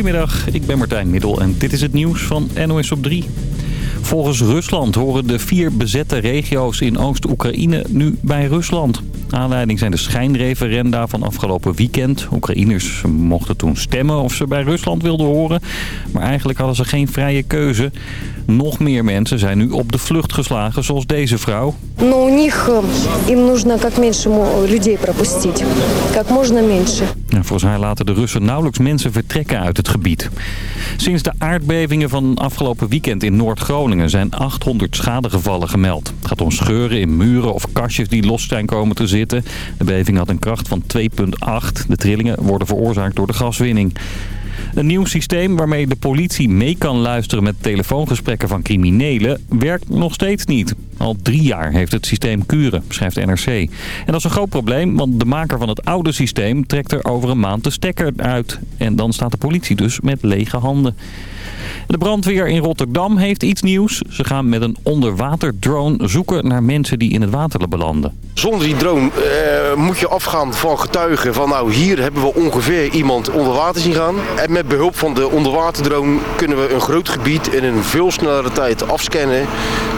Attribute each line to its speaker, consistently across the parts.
Speaker 1: Goedemiddag, ik ben Martijn Middel en dit is het nieuws van NOS op 3. Volgens Rusland horen de vier bezette regio's in Oost-Oekraïne nu bij Rusland. Aanleiding zijn de schijnreferenda van afgelopen weekend. Oekraïners mochten toen stemmen of ze bij Rusland wilden horen. Maar eigenlijk hadden ze geen vrije keuze. Nog meer mensen zijn nu op de vlucht geslagen, zoals deze vrouw.
Speaker 2: Но у них э, им нужно как меньше мо- людей пропустить. Как можно меньше.
Speaker 1: Ja, volgens haar laten de Russen nauwelijks mensen vertrekken uit het gebied. Sinds de aardbevingen van afgelopen weekend in Noord-Groningen zijn 800 schadegevallen gemeld. Het gaat om scheuren in muren of kastjes die los zijn komen te zitten. De beving had een kracht van 2,8. De trillingen worden veroorzaakt door de gaswinning. Een nieuw systeem waarmee de politie mee kan luisteren met telefoongesprekken van criminelen werkt nog steeds niet. Al drie jaar heeft het systeem kuren, schrijft NRC. En dat is een groot probleem, want de maker van het oude systeem trekt er over een maand de stekker uit. En dan staat de politie dus met lege handen. De brandweer in Rotterdam heeft iets nieuws. Ze gaan met een onderwaterdrone zoeken naar mensen die in het water belanden.
Speaker 3: Zonder die drone eh, moet je afgaan van getuigen van nou hier hebben we ongeveer iemand onder water zien gaan. En met behulp van de onderwaterdrone kunnen we een groot gebied in een veel snellere tijd afscannen.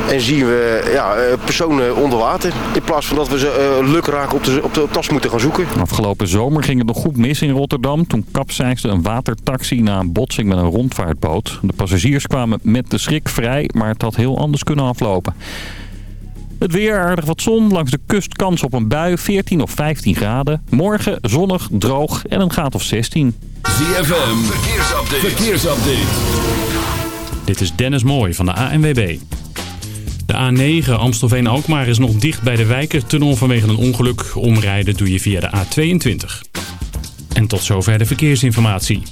Speaker 3: En zien we ja, eh, personen onder water. In plaats van dat we ze eh, lukraak op de, op de tas moeten gaan zoeken.
Speaker 1: Afgelopen zomer ging het nog goed mis in Rotterdam. Toen kapseisde een watertaxi na een botsing met een rondvaartboot. De passagiers kwamen met de schrik vrij, maar het had heel anders kunnen aflopen. Het weer, aardig wat zon. Langs de kust kans op een bui, 14 of 15 graden. Morgen zonnig, droog en een graad of 16.
Speaker 4: ZFM, verkeersupdate. verkeersupdate.
Speaker 5: Dit is Dennis Mooij van de ANWB. De A9 Amstelveen-Alkmaar is nog dicht bij de Wijkertunnel vanwege een ongeluk. Omrijden doe je via de A22. En tot zover de verkeersinformatie.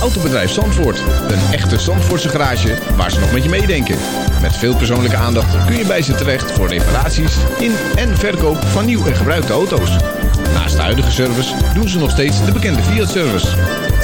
Speaker 6: Autobedrijf Zandvoort. Een echte Zandvoortse garage waar ze nog met je meedenken. Met veel persoonlijke aandacht kun je bij ze terecht voor reparaties in en verkoop van nieuw en gebruikte auto's. Naast de huidige service doen ze nog steeds de bekende Fiat-service.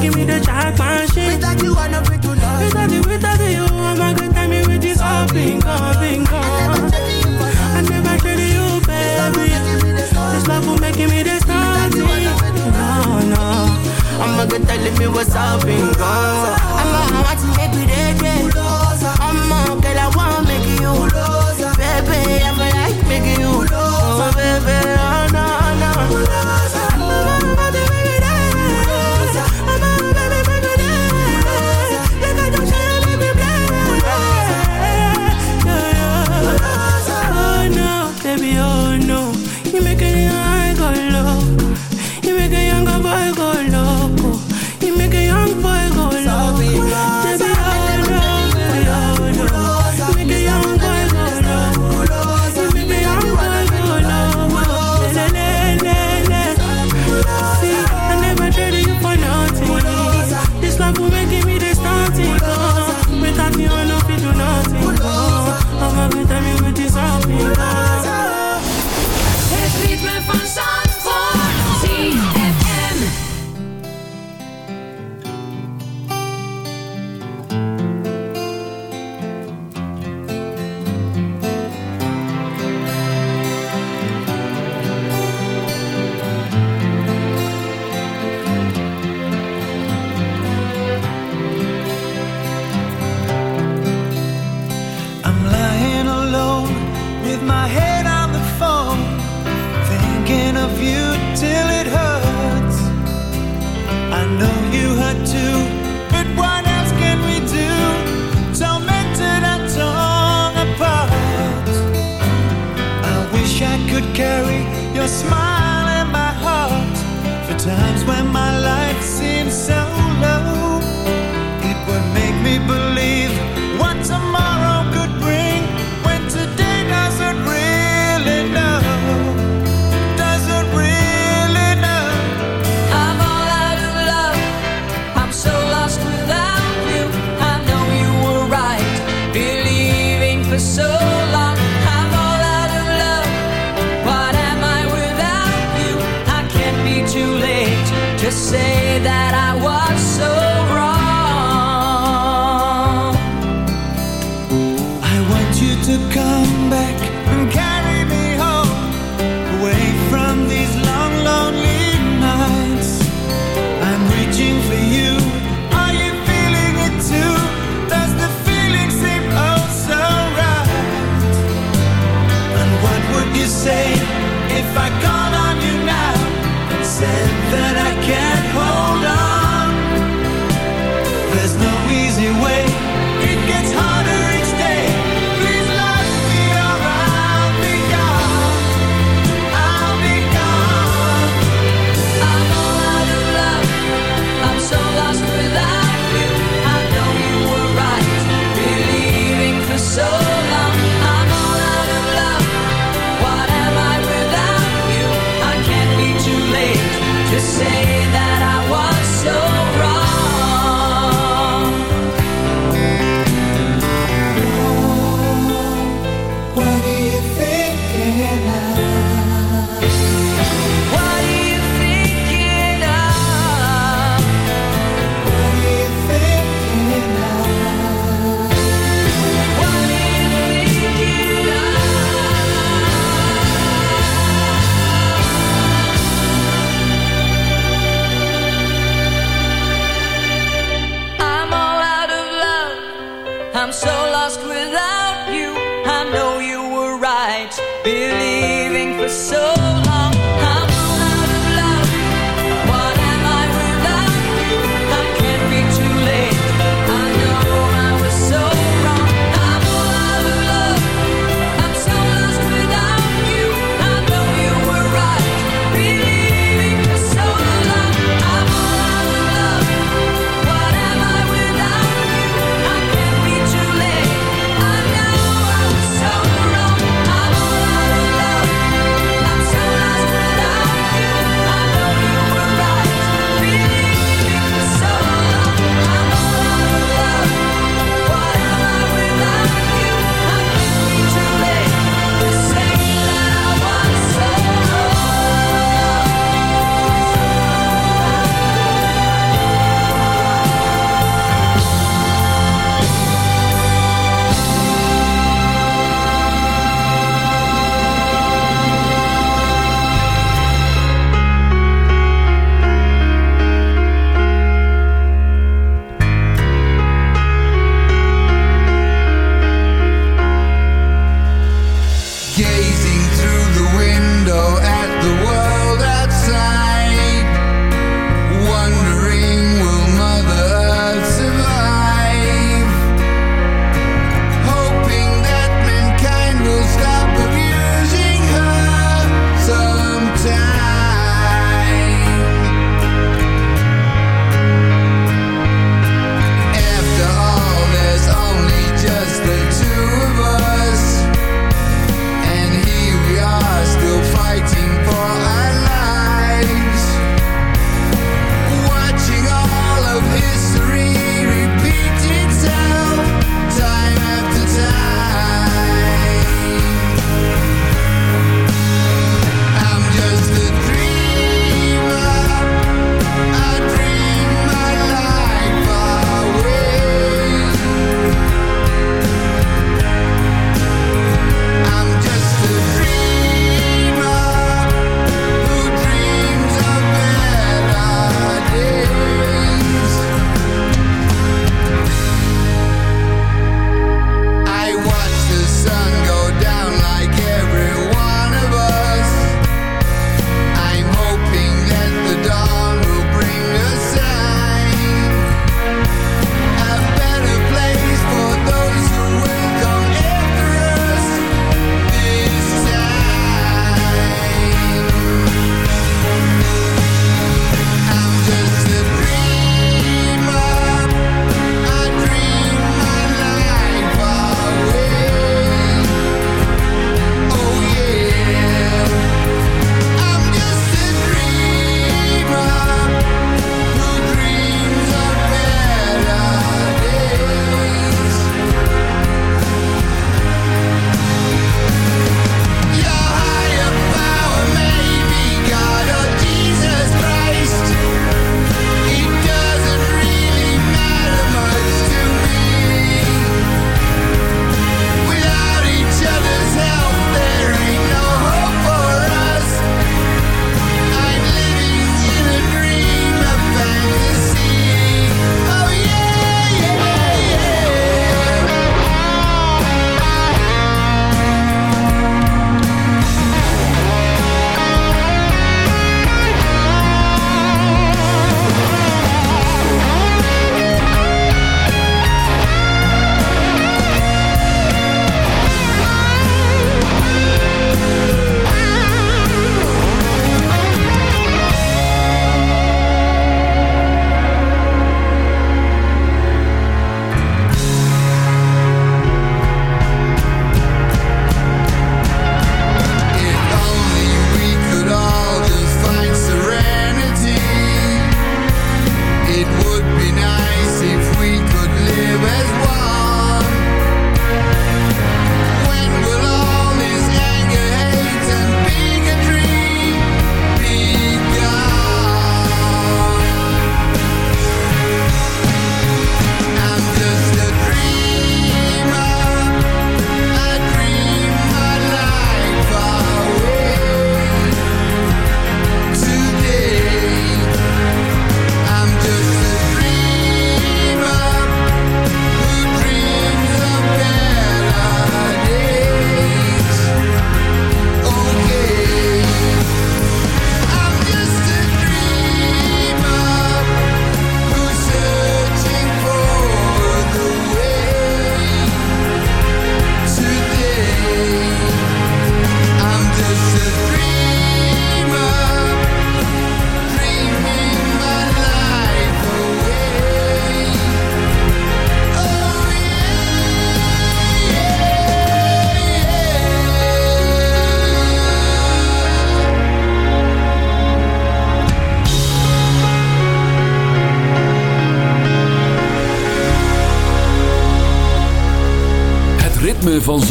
Speaker 7: give me the jack machine. Without you, I'm not free to love. Without you, without you, I'm not gonna tell me with this all bingo, bingo. I never treated you, baby. This love will make me the starting. No, no. I'm not gonna tell me what's up, bingo. I'm on what you make me the day. I'ma, girl, I wanna make you. Baby, I'ma like make you. Oh, baby, oh, no,
Speaker 8: no.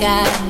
Speaker 9: God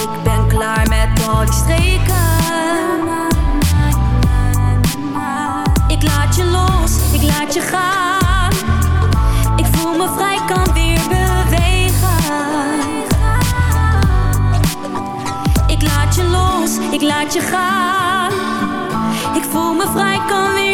Speaker 9: Ik ben klaar met al die streken. Ik laat je los, ik laat je gaan. Ik voel me vrij, kan weer bewegen. Ik laat je los, ik laat je gaan. Ik voel me vrij, kan weer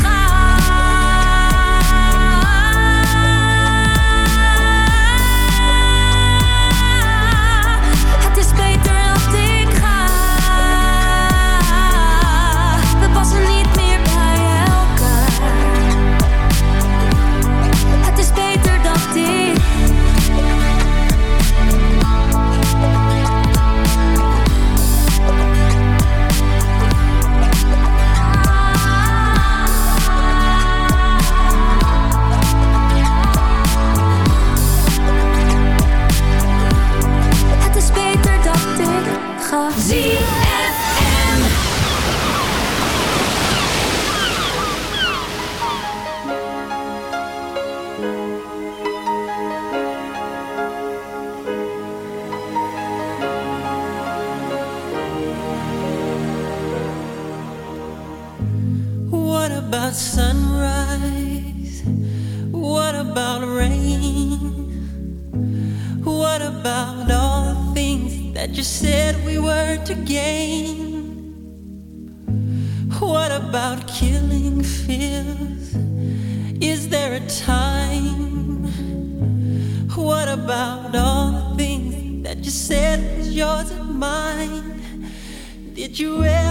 Speaker 10: You ever?